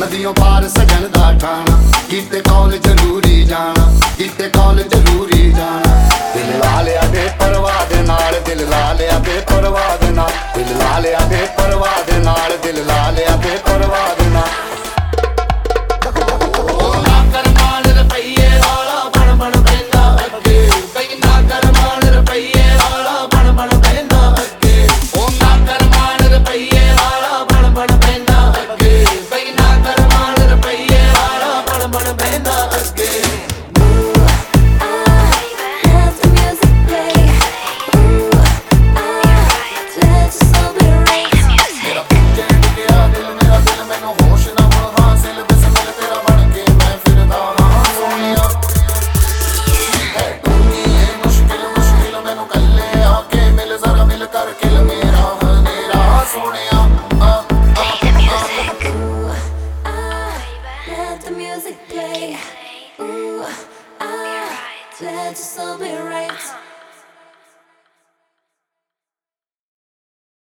ਨਦੀਆਂ ਪਾਰ ਸਜਣ ਦਾ ਠਾਣਾ ਕਿਤੇ ਕਾਲ ਜ਼ਰੂਰੀ ਜਾਣਾ ਕਿਤੇ ਕਾਲਜ ਜ਼ਰੂਰੀ the music play. Ooh, ah, let your soul be right.